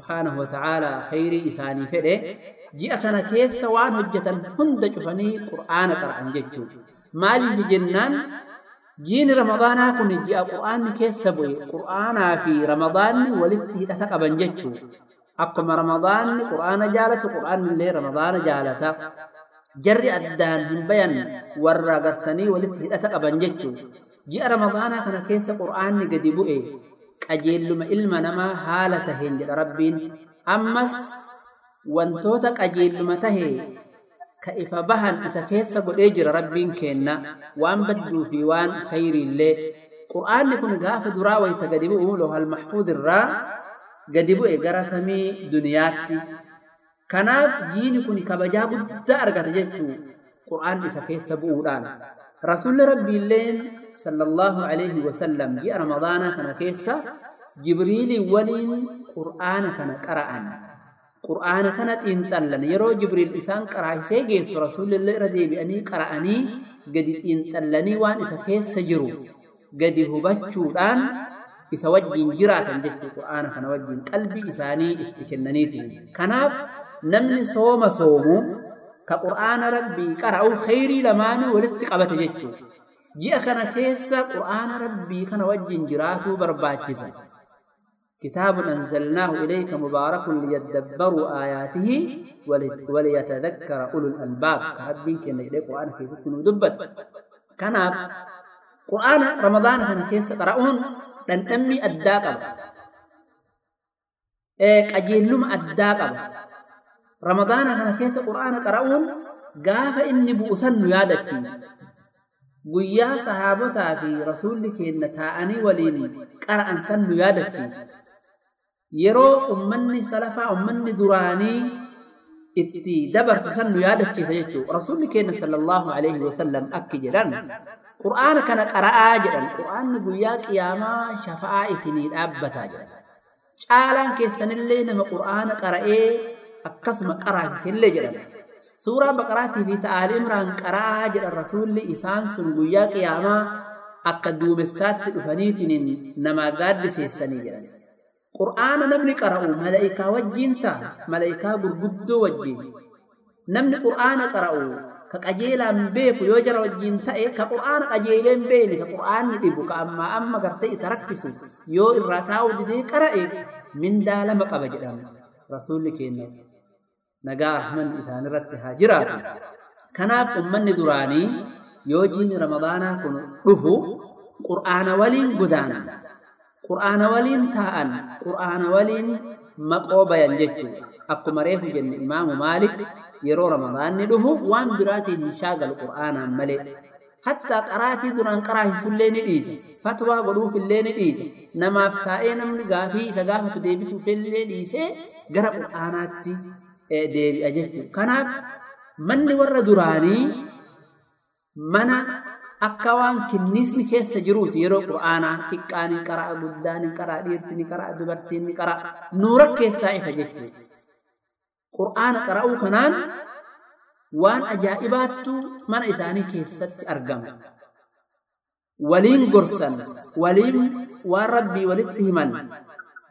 سبحانه وتعالى خير إثاني فده. جئتنا كيس وان هجتن هند جفني قرآن قرآن جدو مالي بجنان جين رمضان كن جئ قرآن كيس بوي قرآن في رمضان ولده أتقبا جدو أقم رمضان قرآن جالت قرآن اللي رمضان جالت جري أدان من بيان ورى قرثني ولده أتقبا جدو جئ رمضان كن كيس قرآن قد بوئي qajeelluma ilma namaa haala taheen jedha rabbiin ammas wantoota qajeelluma tahee ka ifa bahan isa keessa godhee jira rabbiin kenna waan badduu fi waan khayriillee qur'aanni kun gaafa duraa wayta gadi bu'u lohal mahfuud irraa gadi bu'e gara samii duniyaatti kanaaf jiini kun kabajaa guddaa argata jechuu qur'aan isa keessa bu'uudhaan rasuulli rabbiilleen sallallahu alaihi wasallam ji'a ramadaanaa kana keessa jibriilii waliin qur'aana kana qara'an qur'aana kana xiinxallan yeroo jibriil isaan qaraasee geessu rasuulillee irra deebi'anii qara'anii gadi xiinxallanii waan isa keessa jiru gadi hubachuudhaan isa wajjin jiraatan jechuu qur'aana kana wajjin qalbii isaanii itti kennaniiti kanaaf namni sooma soomu ka qur'aana rabbii qara'u khayrii lamaanii walitti qabate jechuu ji'a kana keessa qur'aana rabbii kana wajjin jiraatuu barbaachisa كتاب أنزلناه إليك مبارك ليدبروا آياته وليتذكر أولو الألباب. كربين كنا إليك قرآن كيف دبت. كان قرآن رمضان كان كيس قرؤون لن أمي الداقب إيه أجيلهم الداقب رمضان كان كيس قرآن قرؤون قاف إني بؤسن يادتي guyyaa sahaabotaa fi rasuulli keenna taa'anii waliin qara'an san nu yaadachiisa yeroo ummanni salafaa ummanni duraanii itti dabarsu san nu yaadachiisa jechuu rasuulli keenna sallallahu alaihi wasallam akki jedhan qur'aana kana qara'aa jedhan qur'aanni guyyaa qiyaamaa shafa'aa isinii dhaabbataa jedhan caalaan keessanillee nama qur'aana qara'ee akkasuma qaraasisillee jedhan suuraa baqaraatii fi ta'aali imraan qara'aa jedhan rasuulli isaan sun guyyaa qiyaamaa akka duumessaatti dhufaniitiin namaa gaaddiseessanii jedhan qur'aana namni qara'u malaa'ikaa wajjiin ta'a malaa'ikaa gurguddoo wajjiin namni qur'aana qara'u ka qajeelaan beeku yoo jara wajjiin ta'e ka qur'aana qajeeleen beeni ka qur'aanni dhibu ka ammaa amma gartee isa rakkisu yoo irraa taa'u didee qara'e mindaa lama qaba jedhama rasuulli keenya nagaa rahman isaan irratti haa jiraatu kanaaf ummanni duraanii yoo jiini ramadaanaa kun dhufu qur'aana waliin godaanan qur'aana waliin taa'an qur'aana waliin maqoo bayan jechuu akkuma reefu jenne imaamu maalik yeroo ramadaanni dhufu waan biraatiin hin shaagalu qur'aanaan malee. Hattaa qaraatii duraan qaraahisullee ni dhiise fatwaa godhuufillee ni dhiise namaaf taa'ee namni gaafii isa gaafatu deebisuufillee dhiisee gara qur'aanaatti deebi'a jechuudha. Kanaaf manni warra duraanii mana akka waan kinnisni keessa jiruuti yeroo qur'aanaa xiqqaan ni qara'a guddaan ni qara'a dhiirti ni qara'a dubartiin ni qara'a nuura keessaa ifa jechuudha. Qur'aana qara'uu kanaan waan ajaa'ibaattu mana isaanii keessatti argama. Waliin gorsan, waliin waan rabbii walitti himan,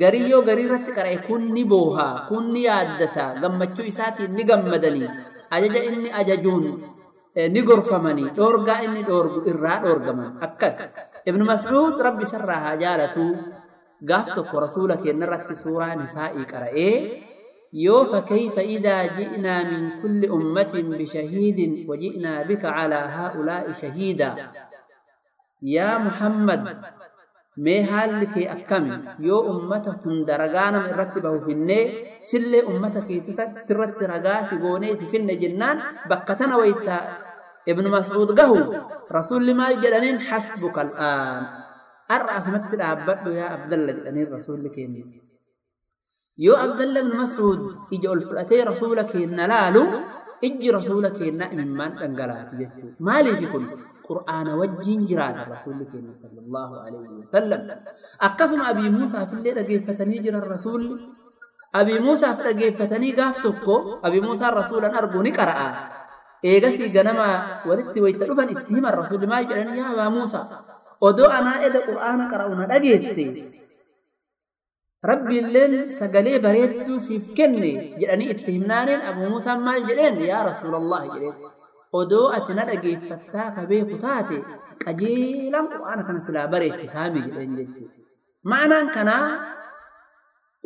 garii yoo garii irratti qara'e kun ni boohaa kun ni yaaddata gammachuu isaatiin ni gammadanii ajaja inni ajajuun ni gorfamanii dhoorgaa inni dhoorgu irraa dhoorgaman akkas ibnu mas'uud rabbi isarraa haa jaalatu gaaf tokko rasuula keenya irratti suuraa nisaa'ii qara'ee yoo fakayfa idaa ji'naa min kulli ummatin bishahiidin waji'naa bika calaa haa'ulaa'i shahiida yaa muhammad mee haalli kee akkami? Yoo ummata hunda ragaa nama irratti bahu finnee sillee ummata keessatti irratti ragaa si goonee si finne jennaan bakka tana wayta ibnu mas'uud gahu rasuulli maal jedhaniin? Hasbuka al'aan. Har'a asumatti dhaabbadhu yaa abdalla jedhaniin rasuulli keenya. Yoo abdalla ibnu mas'uud ija ol fudhatee rasuula keenya laalu ijji rasuula keenya imimmaan dhangalaati jechuudha. Maaliifi kun قرآن وجين جرات الرسول كينا صلى الله عليه وسلم. أقسم أبي موسى في الليل أجيب فتنيجر الرسول؟ أبي موسى في الأجيب فتنيجاف تفكو أبي موسى الرسول أن أرجوني كرآ إيجاسي جنما وردت ويتلوفا إتهم الرسول ما يجعلني يا موسى. ودو أنا إذا قرآن كرآنا أجيبت ربي اللين سقلي بريدتو سيفكني. جعلني اتهمنان أبو موسى ما يجعلني يا رسول الله جعلني odoo ati na dhageeffattaa ka beeku taate qajeelaan qur'aana kana silaa bareechisaami jedheen jechuudha ma'anaan kanaa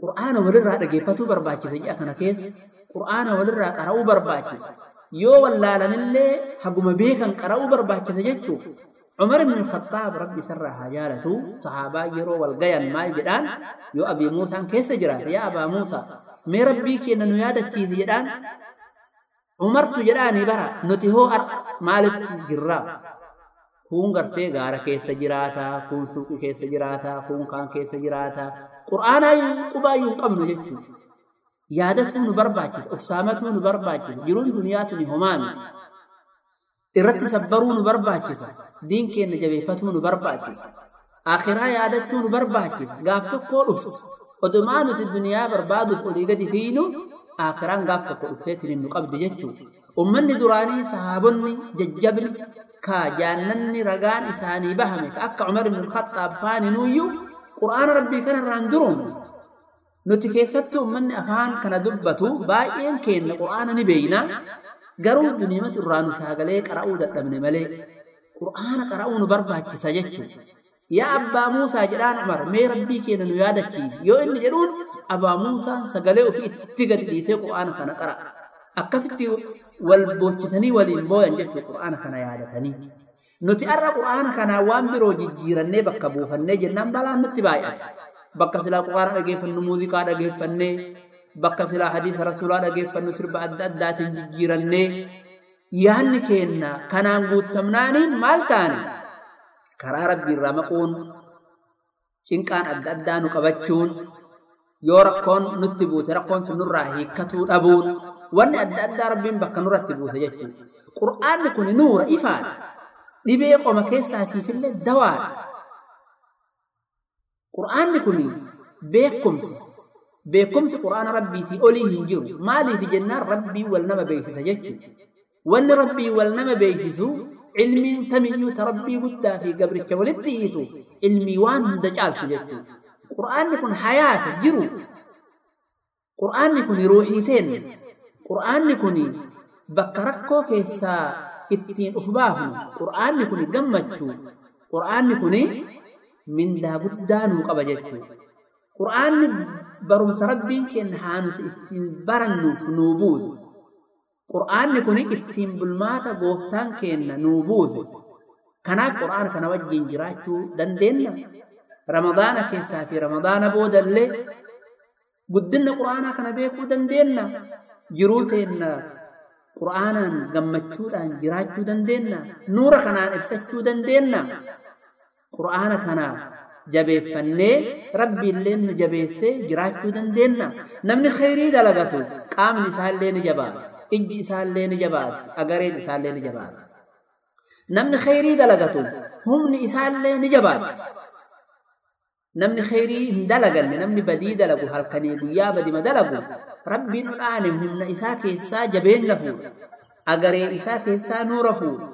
qur'aana walirraa dhageeffatuu barbaachisa ji'a kana keessa qur'aana walirraa qara'uu barbaachisa yoo wallaalanillee haguma beekan qara'uu barbaachisa jechuudha عمر بن الخطاب ربي سر حاجالته صحابة يرو والقيان مال جدان يو أبي موسى كيس جرات يا أبا موسى مي ربي كي ننو عمرتو جلاني برا نتهو أر مالك جرا كون غرتي غارة كي سجراتا كون سوق كي سجراتا كون كان كي سجراتا قرآن أي أباي قمنا جدتو يادتو نبرباكي أفسامتو نبرباكي جرون دنياتو نهمان إرت سبرو نبرباكي دين كي نجبيفتو نبرباكي آخرها يادتو نبرباكي غافتو كولو ودمانو تدنيا بربادو فوليغة دفينو akhiraan gaaf tokko dhufteetiin nu qabdi jechuudha ummanni duraanii sahaabonni jajjabni ka jaannanni ragaan isaanii bahame ka akka umar ibn khaxaab faaninuuyyuu qur'aana rabbii kanarraan duruun. Nuti keessattuu ummanni afaan kana dubbatu baay'een keenya qur'aana ni beeyna. Garuu duniimatu irraa nu shaagalee qara'uu dadhabne malee qur'aana qara'uu nu barbaachisa jechuudha. Yaa abbaa Muusaa jedhaan Umar mee rabbii keenya nu yaadachiisi yoo inni jedhuun abbaa Muusaan sagalee ofii itti gadi dhiisee qur'aana kana qara'a. Akkasitti wal boochisanii waliin booyan jechuudha qur'aana kana yaadatanii. Nuti har'a qur'aana kanaa waan biroo jijjiirannee bakka silaa qur'aana dhageeffannu muuziqaa dhageeffannee bakka silaa hadiisa rasuulaa dhageeffannu sirba adda addaatiin jijjiirannee yaanni keenna kanaan guutamnaaniin maal taane karaa rabbii maquun cinqaan adda addaa nu qabachuun yoo rakkoon nutti buute rakkoon sun nurraa hiikkatuu dhabuun wanni adda addaa rabbiin bakka nurratti buuse jechuudha. Qur'aanni kun nuura ifaadha. Dhibee qoma keessaatiifillee dawaadha. Qur'aanni kun beekumsa beekumsi quraana rabbiitii olii hin jiru maaliif jennaan rabbii wal nama beeksisa jechuudha wanni rabbii wal nama beeksisu ilmiin tamiyyuu ta rabbii guddaa fi gabricha walitti hiitu ilmii waan hunda caaltu jechuudha quraanni kun hayaata jiru. Quraanni kun ruuxiiteen quraanni kun bakka rakkoo keessaa ittiin uf baafnu quraanni kun gammachuu. Quraanni kun mindaa guddaa nuu qaba jechuudha qur'aanni barumsa rabbiin kenna haa nuti ittiin barannuuf nuu buuse. Qur'aanni kun ittiin bulmaata gooftaan kenna nuu buuse. Kanaaf qur'aana kana wajjin jiraachuu dandeenna ramadaana keessaa fi ramadaana boodallee guddinna qur'aanaa kana beekuu dandeenna jiruu teenna qur'aanaan gammachuudhaan jiraachuu dandeenna nuura kanaan ibsachuu dandeenna qur'aana kanaa jabeeffannee rabbiillee nu jabeessee jiraachuu dandeenna namni khayrii dalagatu qaamni isaallee ni jabaata ijji isaallee ni jabaata agareen isaallee ni jabaata namni khayrii dalagatu humni isaallee ni jabaata namni khayrii hin dalaganne namni badii dalagu halkanii guyyaa badima dalagu rabbiin dhaane humna isaa keessaa jabeenna fuudha agaree isaa keessaa nuura fuudha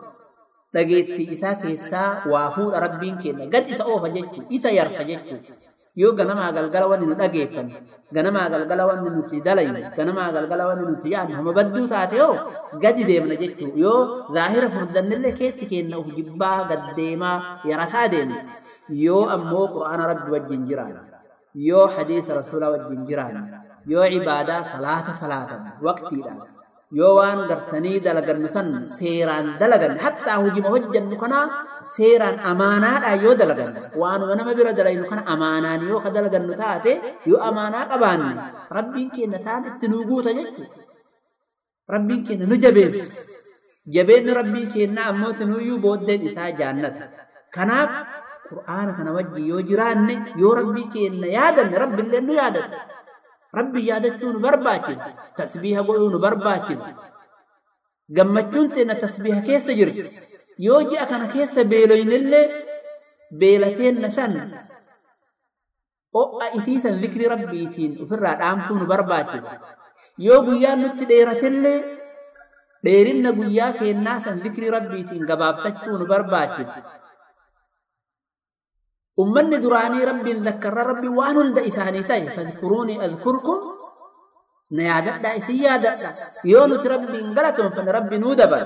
dhageettii isaa keessaa waa fuudha rabbiin kenna gad isa oofa jechuudha isa yarsa jechuudha yoo ganamaa galgala wanni nu dhageeffanne ganamaa galgala wanni nuti dalayne ganamaa galgala wanni nuti yaadne homa badduu taate yoo gadi deemna jechuudha yoo zaahira furdannillee keessi kenna uf jibbaa gad deemaa yarasaa deemne ammoo qur'aana rabbi wajjin jiraan yoo hadiisa rasuula wajjin jiraan yoo cibaadaa salaata salaatan waqtiidhaan yoo waan gartanii dalagannu san seeraan dalagan hattaa hujima hojjannu kanaa seeraan amaanaadhaan yoo dalagan waanuma nama bira dalaynu kana amaanaan yoo ka dalagannu taate yoo amaanaa qabaanne rabbiin keenya taan itti nuu guuta jechuudha rabbiin keenya nu jabeessa jabeenni rabbii keenya ammoo sinuyyuu booddeen isaa jaannata kanaaf qur'aana kana wajjin yoo jiraanne yoo rabbii keenya yaadanne rabbiillee nu yaadata rabbi yaadachuu nu barbaachisa tasbiiha godhuu nu barbaachisa gammachuun teenna tasbiiha keessa jirti yoo ji'a kana keessa beeloynillee beelateenna san o'a isiisan zikri rabbiitiin ofirraa dhaamsuu nu barbaachisa yoo guyyaan nutti dheeratellee dheerinna guyyaa keennaa san zikri rabbiitiin gabaabsachuu nu barbaachisa أمني دراني ربي ذكر ربي وأن هند إساني تاي فاذكروني أذكركم. نيادة دا إسيادة يونت ربي انقلتهم فان ربي نودبا.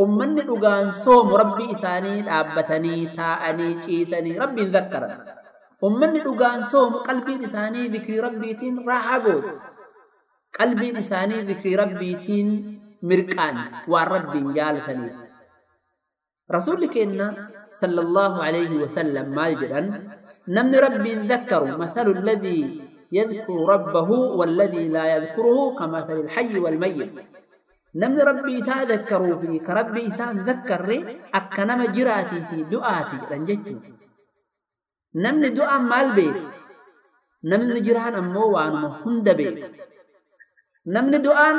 أمني دقان صوم ربي إساني لابتني تاعني چيساني ربي ذكر. أمني دقان صوم قلبي إساني ذكر ربي تين راحة قول قلبي إساني ذكر ربي تين مركان وربي انجالتني. Rasuulli keenna صلى الله عليه وسلم ما جدا نمن ربي ذكر مثل الذي يذكر ربه والذي لا يذكره كمثل الحي والميت. نمن ربي إساء ذكروا فيه كربي إساء أكنم جراتي في دعاتي رنجتي نمن دعاء مال بيت نمن جران أمو وانما هند نمن دعاء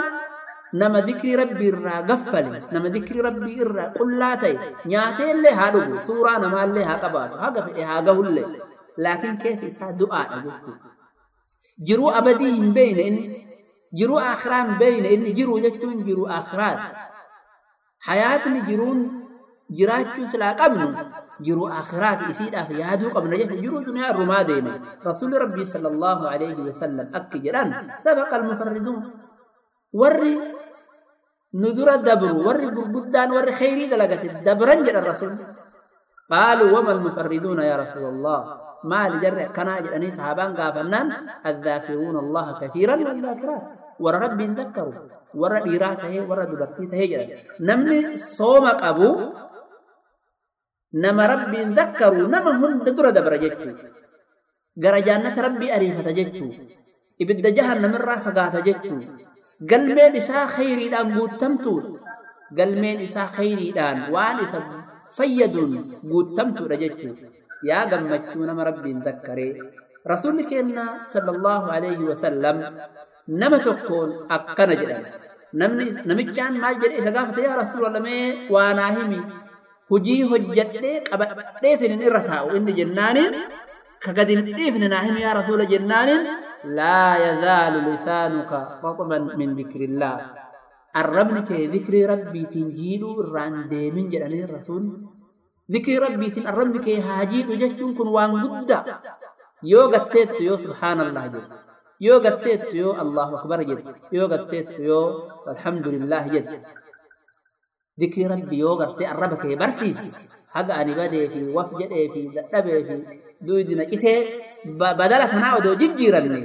نما ذكر ربي را غفل نما ذكر ربي را قلات نيات اللي هادو سورة نما اللي ها قبات ها قفل ها قبل لكن كيف سا دعاء جرو أبدين بين إن جرو آخران بين إن جرو جشتون جرو آخران حياتنا جرون جراج سلا قبل جرو آخرات إسيد أخي هذا هو قبل نجاح جرو دنيا الرما ديما رسول ربي صلى الله عليه وسلم أكجران سبق المفردون ور ندر دبر ور بغدان ور خيري دلغت دبرن الرسول قالوا وما المفردون يا رسول الله ما لجرى كناج جاني صحابان غافنان الذاكرون الله كثيرا والذاكرات ور رب ذكروا ور ديرات هي ور دبتي هي جرى نمن صوم قبو نما رب ذكروا نما هم ندر دبر جتي غرى ربي اريفه تجتو ابد جهنم الرافقات تجتو قلمين إسا خيري دان قد تمتور قلمين إسا خيري دان وان إسا قد تمتور جيشو يا قمتشونا مربين ذكري رسول كينا صلى الله عليه وسلم نما أقنا جدا نمي كان ما جدا إسا قافت يا رسول الله مي وأنا همي هجي هجتك أبتتين إرثاو إن جنان كقدين إفننا همي يا رسول جنان لا يزال لسانك رطبا من ذكر الله. الرب كي ذكر ربي تنجيل الرأن ديمن جلاني الرسول. ذكر ربي تن الرب كي هاجيل وجشتون كن وان قد يو قتت يو سبحان الله جل. يو قتت يو الله أكبر جل. يو قتت يو الحمد لله جل. ذكر ربي يو الرب كي برسيس حق أني بدي في وفجد في ذنب في دويدنا كته بدل فنا ودو جيرني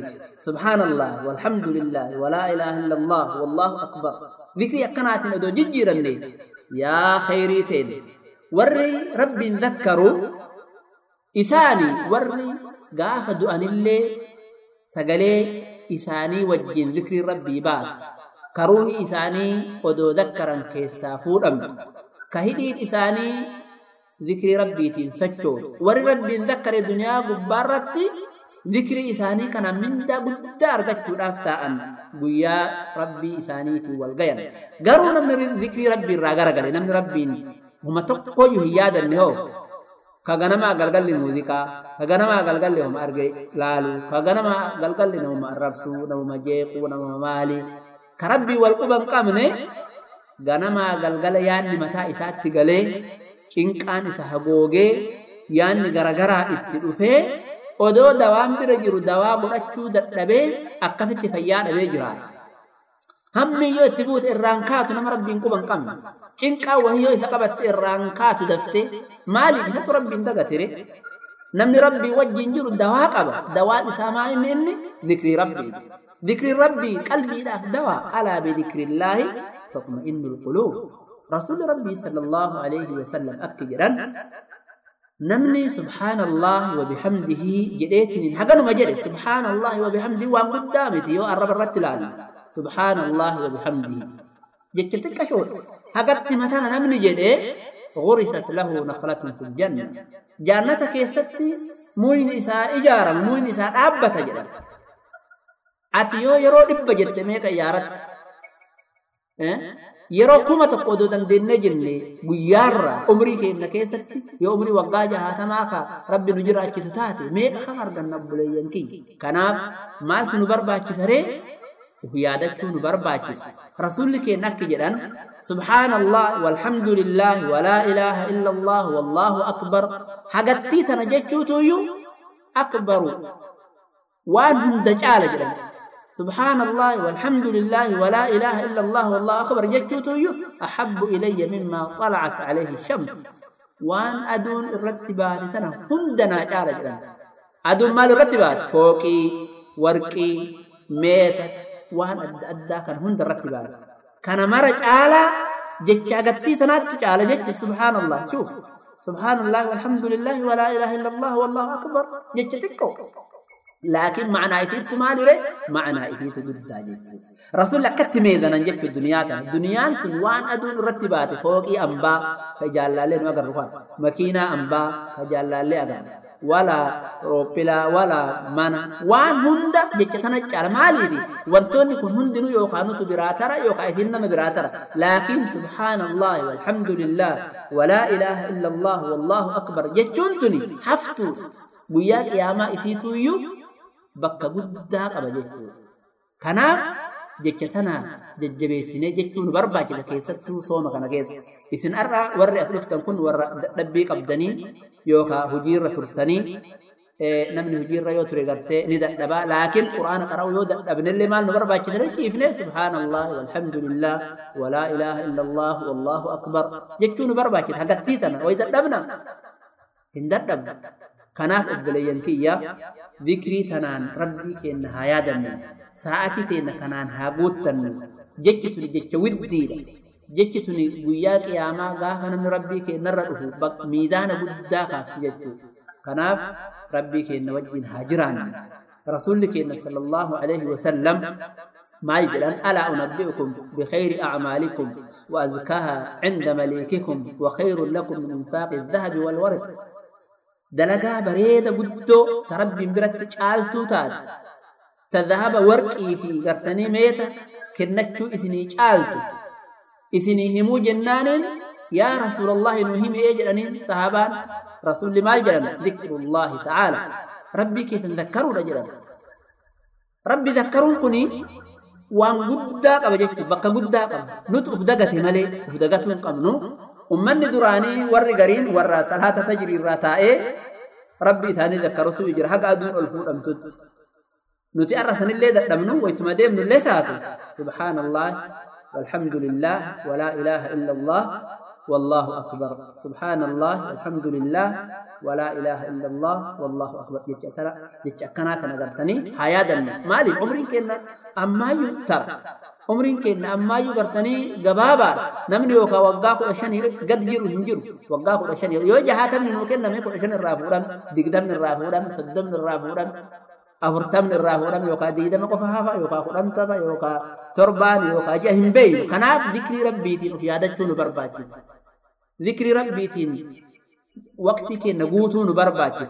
سبحان الله والحمد لله ولا إله إلا الله والله أكبر ذكري قنات ودو جيرني يا خيريتين وري رب ذكروا إساني وري قاف دؤن اللي سقلي إساني وجين ذكر ربي بعد كروه إساني ودو ذكرا كيسا فورم كهدين إساني ذكر ربيتين سجود ور ربي ذكر الدنيا غبارت ذكر إساني كان من دا قد أرغت أفتاء بيا ربي إساني والغيان قروا نمن ذكر ربي راغر غري نمن ربي هم تقو يهياد النهو كغنما غلغل موسيقى كغنما غلغل هم أرغي لالو كغنما غلغل نوم الربسو نوم جيقو نوم مالي كربي والقبن قامنه غنما غلغل يعني متى إسات غلي cinqaan isa hagoogee yaanni garagaraa itti dhufee odoo dawaan bira jiru dawaa godhachuu dadhabee akkasitti fayyaa dhabee jiraata. Hammiyyoo itti buute irraan kaatu nama rabbiin quba hin qabne. Cinqaa wahiyyoo isa qabatte irraan kaatu dafte maaliif isatu rabbiin dagatire? Namni rabbii wajjin jiru dawaa qaba. Dawaan isaa maal inni inni? Dikrii rabbiiti. Dikriin rabbii qalbiidhaaf dawaa. Alaa bidikriillaahi tatma'innul quluub. رسول ربي صلى الله عليه وسلم أكجرا نمني سبحان الله وبحمده جديتني حقا ما جري سبحان الله وبحمده وان قدامتي يو الرب الرتلال سبحان الله وبحمده. جتلتك شور حقت مثلا نمني جدي غرست له نخلة في الجنة. جنتك يستي موين إساء إجارا موين إساء أبتا جدا yoo yeroo dhibba jette meeqa yaaratti yeroo kuma tokko odoo dandeenye jenne guyyaarra umrii keenya keessatti yoo umrii waggaa jahaatamaa ka rabbi nu jiraachisu taate meeqa kam arganna obboleeyyan kiyya kanaaf maaltu nu barbaachisa ree uf yaadachuu nu barbaachisa رسولك إنك جدا سبحان الله والحمد لله ولا إله إلا الله والله أكبر حقتي تنجتشو يو أكبر وان هم دجال جدا سبحان الله والحمد لله ولا إله إلا الله والله أكبر يجوتوي أحب إلي مما طلعت عليه الشمس وان أدون الرتبات تنا هندنا جارجا أدون مال الرتبات فوقي وركي ميت وان أد كان هند الرتبات كان مرج على جت أجدتي سنات على جت سبحان الله شوف سبحان الله والحمد لله ولا إله إلا الله والله أكبر جتتك لكن معنى إفيت ما نري معنى إفيت ضد رسول لك تميزنا نجف في الدنيا كان الدنيا وان أدون رتبات فوقي أنبا الله نوغر رفان مكينة أنبا الله أغر ولا روبلا ولا مانا. وان هند جتنا جال مالي دي وانتوني كن هندنو يوقانو تبراترا يوقا إفنما براترا لكن سبحان الله والحمد لله ولا إله إلا الله والله أكبر. جتونتني حفتو. guyyaa qiyaamaa ifiituyyuu bakka guddaa qaba jechuudha. Kanaaf jecha tana jajjabeessinee jechuun barbaachisa keessattuu sooma kana keessa. Isin har'a warri as dhuftan kun warra dadhabbii qabdanii yookaan hojiirra turtanii namni hojiirra yoo ture gartee ni dadhabaa laakiin quraana qara'u yoo dadhabnellee maal nu barbaachisa ciifnee subhaanallah walhamdulillah walaa ilaaha illallah wallahu akbar jechuu nu barbaachisa hagattii tana way dadhabna hin dadhabna. كانت أبليان كيا ذكري تنان ربي كينا هايادن ساعتي تينا كانان هابوتن جكتوني جكت ودير جكتوني قويا قياما غافنا من ربي كينا رأوه. بق ميدان بودا خاف جكتو كانت ربي كينا وجين هاجران. رسول كينا صلى الله عليه وسلم ما يجلن ألا أنبئكم بخير أعمالكم وأزكاها عند مليككم وخير لكم من إنفاق الذهب والورق dalagaa bareeda guddoo ta rabbiin biratti caaltuu taate ta dhahaba warqii fi gartanii meeta kennachuu isinii caaltu isinii himuu jennaaniin yaa rasuulallahi nu himi ee jedhaniin sahaabaan rasuulli maal jedhan dhikrullahi ta'aala rabbii keessan zakkaruudha jedhan rabbi zakkaruun kuni waan guddaa qaba jechuudha bakka guddaa qaba nuti uf dagate malee uf dagatuu hin qabnu ummanni duraanii warri gariin warra salaata fajrii irraa taa'ee rabbi isaanii zakkarutu jira haga aduun ol fuudhamtutti nuti arra sanillee dadhabnu waytuma deemnullee taatu subhaanallah walhamdulillah walaa ilaaha illa allah والله أكبر سبحان الله الحمد لله ولا إله إلا الله والله أكبر جترى جتكنا تنغرتني حياة مالي عمري كنا أما يتر عمرين كنا أما يغرتني غبابا نمني وكا وغا كو شن قد جيرو هنجيرو وغا كو شن يو جهات من ممكن نمي كو شن الرافودان دغدم الرافودان صدم الرافودان أفرتم الرافودان يوكا ديدم كو فهافا. يوكا قدام تبا يوكا تربان. يوكا جهم بي كنا ذكر ربي تي في عادت نبرباچي ذكر ربي تي وقتي كي نغوتو نبرباچي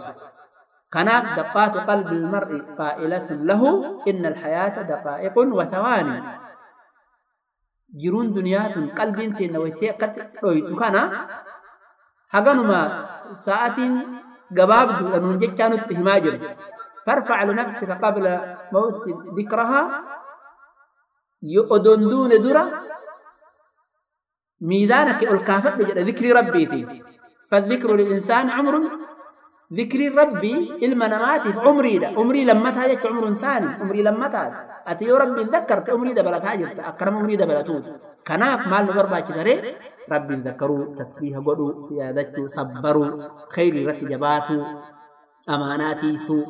كناف دقات قلب المرء قائلة له إن الحياة دقائق وثواني. Jiruun duniyaa tun qalbiin teenna wayitee akkatti dhoytu kana haganuma sa'atiin gabaabduudha nuun jechaa nutti himaa jiru mawti dikrahaa odoon duune dura miizaana kee ol kaafadhu jedha dikrii rabbiitiin فالذكر للإنسان عمر ذكر ربي إلما نماتي عمري دا عمري لما تاجت عمر ثاني. عمري لما تاج. أتي ربي ذكرت عمري دا بلا تاجت أكرم عمري دا بلا توت كناف مال نبربا كدري ربي ذكروا تسبيح قدو. يا ذكروا صبروا. خير رتي جباتوا أماناتي سوء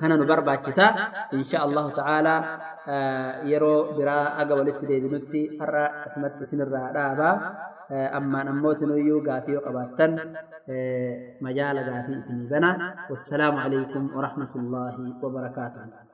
kana nu barbaachisa insha allahu ta'ala yeroo biraa aga walitti deebinutti har'a asumatti isinirraa أمان أموت نويو غافي وقباتن مجال غافي في بنا والسلام عليكم ورحمة الله وبركاته.